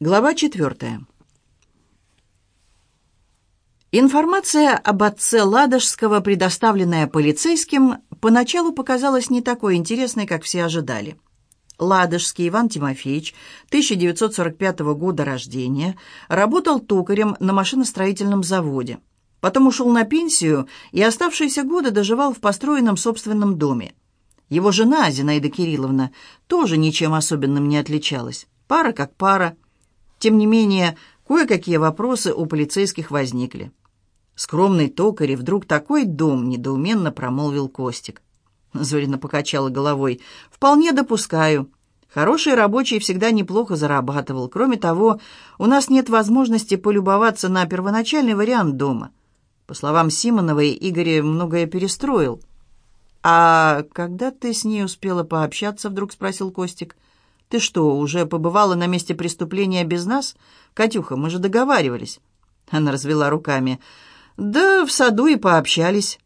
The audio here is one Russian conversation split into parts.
Глава четвертая. Информация об отце Ладожского, предоставленная полицейским, поначалу показалась не такой интересной, как все ожидали. Ладожский Иван Тимофеевич, 1945 года рождения, работал токарем на машиностроительном заводе. Потом ушел на пенсию и оставшиеся годы доживал в построенном собственном доме. Его жена, Зинаида Кирилловна, тоже ничем особенным не отличалась. Пара как пара – тем не менее, кое-какие вопросы у полицейских возникли. Скромный токарь и вдруг такой дом недоуменно промолвил Костик. Зорина покачала головой. «Вполне допускаю. Хороший рабочий всегда неплохо зарабатывал. Кроме того, у нас нет возможности полюбоваться на первоначальный вариант дома. По словам Симоновой, Игорь многое перестроил». «А когда ты с ней успела пообщаться?» — вдруг спросил Костик. — «Ты что, уже побывала на месте преступления без нас? Катюха, мы же договаривались». Она развела руками. «Да в саду и пообщались.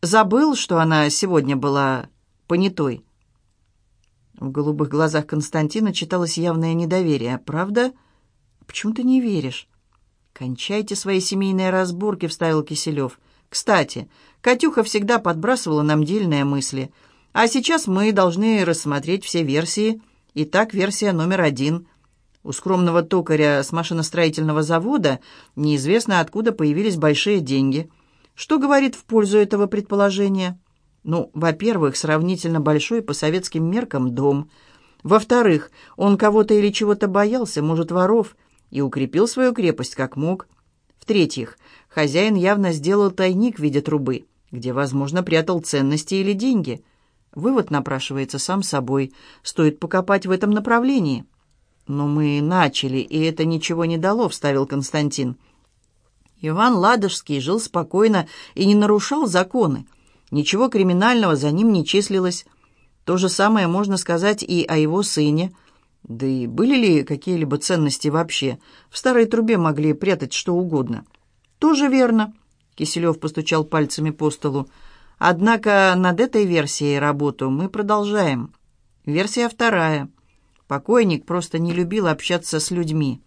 Забыл, что она сегодня была понятой». В голубых глазах Константина читалось явное недоверие. «Правда? Почему ты не веришь?» «Кончайте свои семейные разборки», — вставил Киселев. «Кстати, Катюха всегда подбрасывала нам дельные мысли. А сейчас мы должны рассмотреть все версии». Итак, версия номер один. У скромного токаря с машиностроительного завода неизвестно откуда появились большие деньги. Что говорит в пользу этого предположения? Ну, во-первых, сравнительно большой по советским меркам дом. Во-вторых, он кого-то или чего-то боялся, может, воров, и укрепил свою крепость как мог. В-третьих, хозяин явно сделал тайник в виде трубы, где, возможно, прятал ценности или деньги – Вывод напрашивается сам собой. Стоит покопать в этом направлении. «Но мы начали, и это ничего не дало», — вставил Константин. Иван Ладожский жил спокойно и не нарушал законы. Ничего криминального за ним не числилось. То же самое можно сказать и о его сыне. Да и были ли какие-либо ценности вообще? В старой трубе могли прятать что угодно. «Тоже верно», — Киселев постучал пальцами по столу. Однако над этой версией работу мы продолжаем. Версия вторая. Покойник просто не любил общаться с людьми,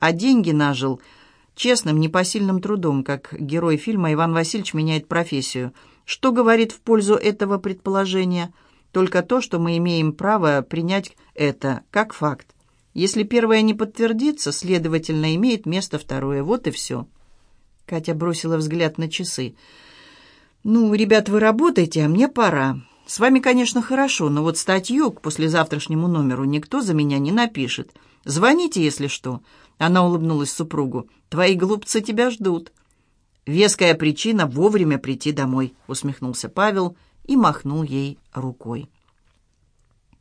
а деньги нажил честным, непосильным трудом, как герой фильма «Иван Васильевич меняет профессию». Что говорит в пользу этого предположения? Только то, что мы имеем право принять это как факт. Если первое не подтвердится, следовательно, имеет место второе. Вот и все. Катя бросила взгляд на часы. «Ну, ребят, вы работаете, а мне пора. С вами, конечно, хорошо, но вот статью к послезавтрашнему номеру никто за меня не напишет. Звоните, если что». Она улыбнулась супругу. «Твои голубцы тебя ждут». «Веская причина вовремя прийти домой», — усмехнулся Павел и махнул ей рукой.